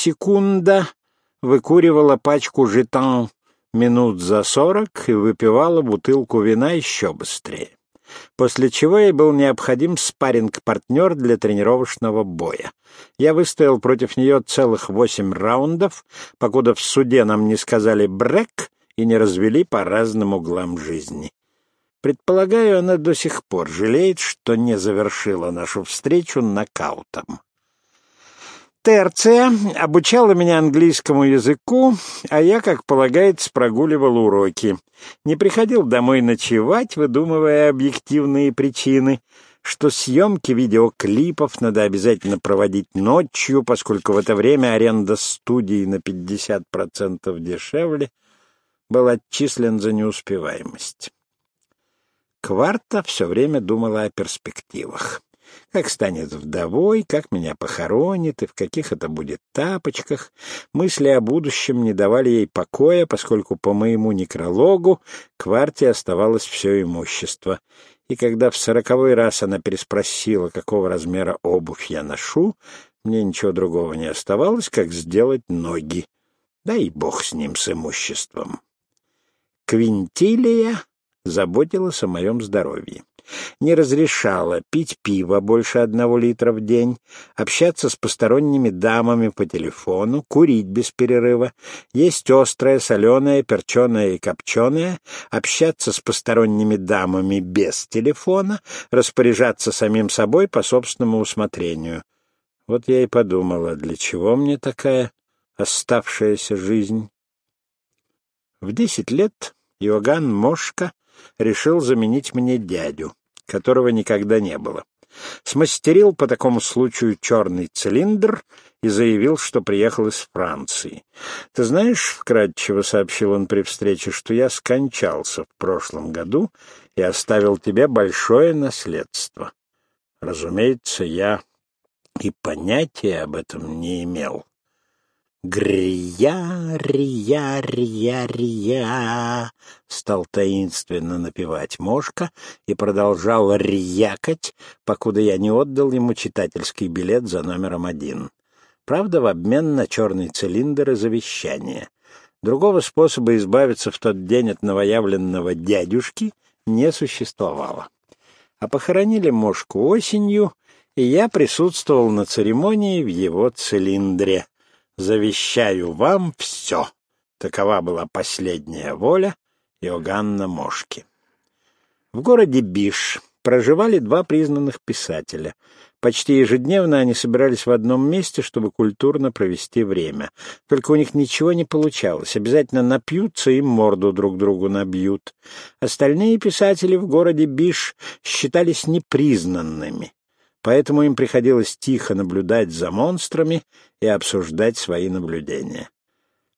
секунда выкуривала пачку жетан минут за сорок и выпивала бутылку вина еще быстрее. После чего ей был необходим спарринг-партнер для тренировочного боя. Я выстоял против нее целых восемь раундов, покуда в суде нам не сказали «брэк» и не развели по разным углам жизни. Предполагаю, она до сих пор жалеет, что не завершила нашу встречу нокаутом. Терция обучала меня английскому языку, а я, как полагается, прогуливал уроки. Не приходил домой ночевать, выдумывая объективные причины, что съемки видеоклипов надо обязательно проводить ночью, поскольку в это время аренда студии на 50% дешевле был отчислен за неуспеваемость. Кварта все время думала о перспективах. Как станет вдовой, как меня похоронит и в каких это будет тапочках. Мысли о будущем не давали ей покоя, поскольку по моему некрологу Кварте оставалось все имущество. И когда в сороковой раз она переспросила, какого размера обувь я ношу, мне ничего другого не оставалось, как сделать ноги. Да и бог с ним, с имуществом. Квинтилия заботилась о моем здоровье. Не разрешала пить пиво больше одного литра в день, общаться с посторонними дамами по телефону, курить без перерыва, есть острое, соленое, перченое и копченое, общаться с посторонними дамами без телефона, распоряжаться самим собой по собственному усмотрению. Вот я и подумала, для чего мне такая оставшаяся жизнь? В десять лет Иоганн Мошка решил заменить мне дядю, которого никогда не было. Смастерил по такому случаю черный цилиндр и заявил, что приехал из Франции. «Ты знаешь, — вкратчиво сообщил он при встрече, — что я скончался в прошлом году и оставил тебе большое наследство. Разумеется, я и понятия об этом не имел. «Грия, рия, рия, рия!» — стал таинственно напевать Мошка и продолжал рьякать, покуда я не отдал ему читательский билет за номером один. Правда, в обмен на черный цилиндр и завещание. Другого способа избавиться в тот день от новоявленного дядюшки не существовало. А похоронили Мошку осенью, и я присутствовал на церемонии в его цилиндре — завещаю вам все. Такова была последняя воля Иоганна Мошки. В городе Биш проживали два признанных писателя. Почти ежедневно они собирались в одном месте, чтобы культурно провести время. Только у них ничего не получалось. Обязательно напьются и морду друг другу набьют. Остальные писатели в городе Биш считались непризнанными поэтому им приходилось тихо наблюдать за монстрами и обсуждать свои наблюдения.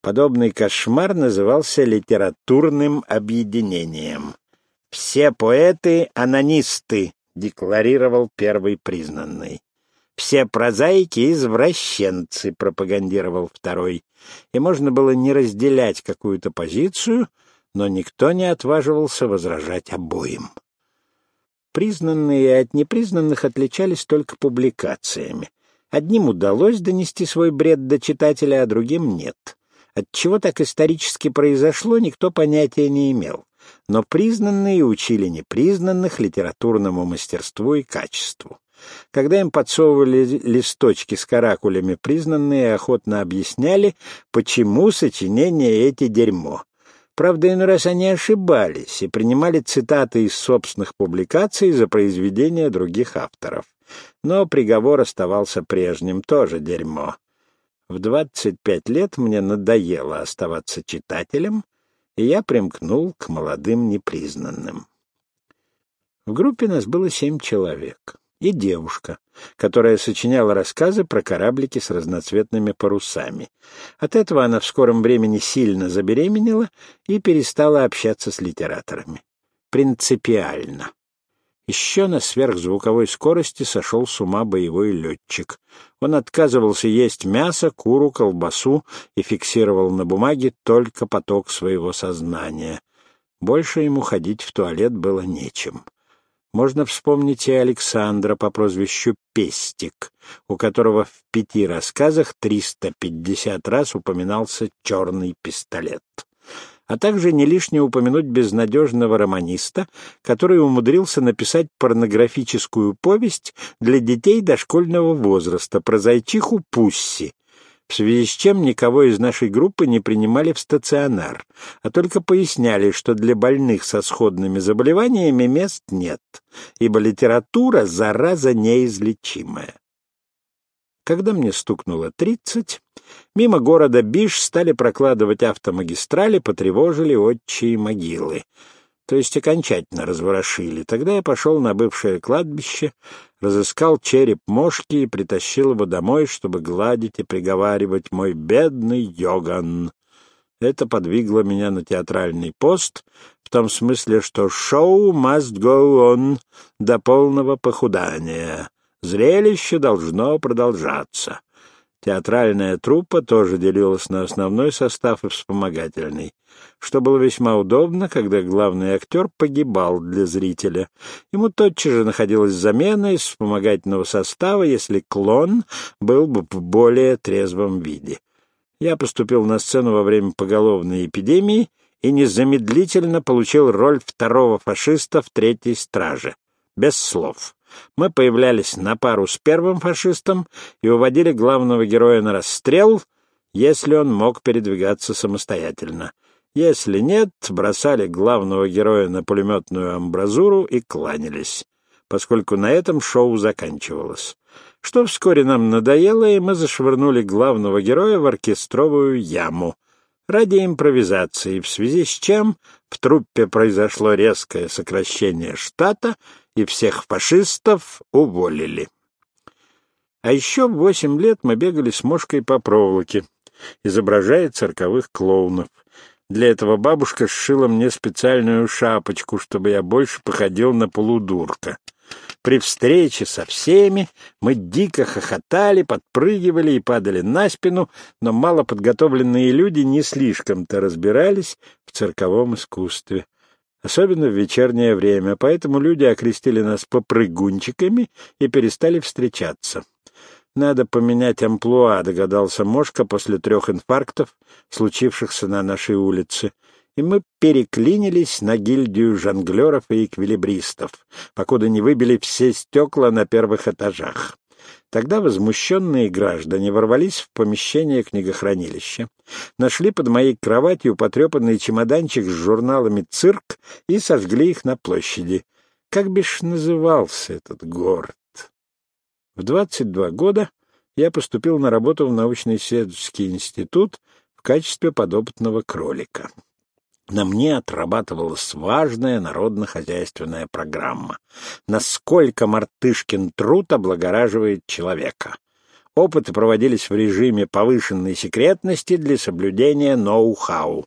Подобный кошмар назывался литературным объединением. «Все поэты — анонисты», — декларировал первый признанный. «Все прозаики — извращенцы», — пропагандировал второй. И можно было не разделять какую-то позицию, но никто не отваживался возражать обоим. Признанные от непризнанных отличались только публикациями. Одним удалось донести свой бред до читателя, а другим нет. От чего так исторически произошло, никто понятия не имел. Но признанные учили непризнанных литературному мастерству и качеству. Когда им подсовывали листочки с каракулями, признанные охотно объясняли, почему сочинения эти дерьмо. Правда, иной раз они ошибались и принимали цитаты из собственных публикаций за произведения других авторов. Но приговор оставался прежним, тоже дерьмо. В двадцать пять лет мне надоело оставаться читателем, и я примкнул к молодым непризнанным. В группе нас было семь человек и девушка, которая сочиняла рассказы про кораблики с разноцветными парусами. От этого она в скором времени сильно забеременела и перестала общаться с литераторами. Принципиально. Еще на сверхзвуковой скорости сошел с ума боевой летчик. Он отказывался есть мясо, куру, колбасу и фиксировал на бумаге только поток своего сознания. Больше ему ходить в туалет было нечем. Можно вспомнить и Александра по прозвищу Пестик, у которого в пяти рассказах 350 раз упоминался черный пистолет. А также не лишне упомянуть безнадежного романиста, который умудрился написать порнографическую повесть для детей дошкольного возраста про зайчиху Пусси, в связи с чем никого из нашей группы не принимали в стационар, а только поясняли, что для больных со сходными заболеваниями мест нет, ибо литература — зараза неизлечимая. Когда мне стукнуло тридцать, мимо города Биш стали прокладывать автомагистрали, потревожили отчие могилы — то есть окончательно разворошили. Тогда я пошел на бывшее кладбище, разыскал череп мошки и притащил его домой, чтобы гладить и приговаривать «мой бедный Йоган». Это подвигло меня на театральный пост, в том смысле, что шоу must go on до полного похудания. Зрелище должно продолжаться. Театральная труппа тоже делилась на основной состав и вспомогательный, что было весьма удобно, когда главный актер погибал для зрителя. Ему тотчас же находилась замена из вспомогательного состава, если клон был бы в более трезвом виде. Я поступил на сцену во время поголовной эпидемии и незамедлительно получил роль второго фашиста в «Третьей страже». Без слов. Мы появлялись на пару с первым фашистом и уводили главного героя на расстрел, если он мог передвигаться самостоятельно. Если нет, бросали главного героя на пулеметную амбразуру и кланялись, поскольку на этом шоу заканчивалось. Что вскоре нам надоело, и мы зашвырнули главного героя в оркестровую яму ради импровизации, в связи с чем в труппе произошло резкое сокращение штата — и всех фашистов уволили. А еще восемь лет мы бегали с мошкой по проволоке, изображая цирковых клоунов. Для этого бабушка сшила мне специальную шапочку, чтобы я больше походил на полудурка. При встрече со всеми мы дико хохотали, подпрыгивали и падали на спину, но малоподготовленные люди не слишком-то разбирались в цирковом искусстве особенно в вечернее время, поэтому люди окрестили нас попрыгунчиками и перестали встречаться. Надо поменять амплуа, догадался Мошка после трех инфарктов, случившихся на нашей улице, и мы переклинились на гильдию жонглеров и эквилибристов, покуда не выбили все стекла на первых этажах. Тогда возмущенные граждане ворвались в помещение книгохранилища, нашли под моей кроватью потрепанный чемоданчик с журналами «Цирк» и сожгли их на площади. Как бишь назывался этот город? В 22 года я поступил на работу в научно-исследовательский институт в качестве подопытного кролика на мне отрабатывалась важная народно-хозяйственная программа. Насколько мартышкин труд облагораживает человека. Опыты проводились в режиме повышенной секретности для соблюдения ноу-хау.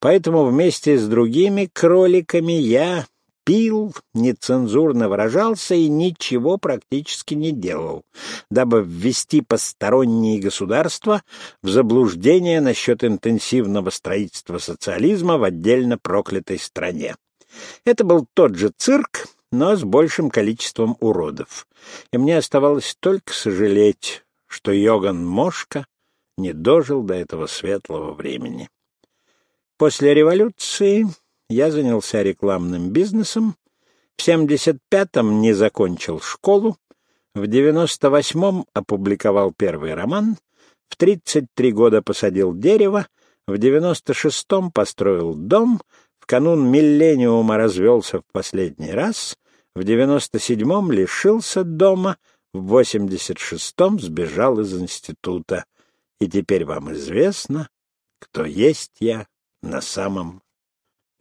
Поэтому вместе с другими кроликами я пил, нецензурно выражался и ничего практически не делал, дабы ввести посторонние государства в заблуждение насчет интенсивного строительства социализма в отдельно проклятой стране. Это был тот же цирк, но с большим количеством уродов. И мне оставалось только сожалеть, что Йоган Мошка не дожил до этого светлого времени. После революции я занялся рекламным бизнесом, в 75-м не закончил школу, в 98-м опубликовал первый роман, в 33 года посадил дерево, в 96-м построил дом, в канун миллениума развелся в последний раз, в 97-м лишился дома, в 86-м сбежал из института. И теперь вам известно, кто есть я на самом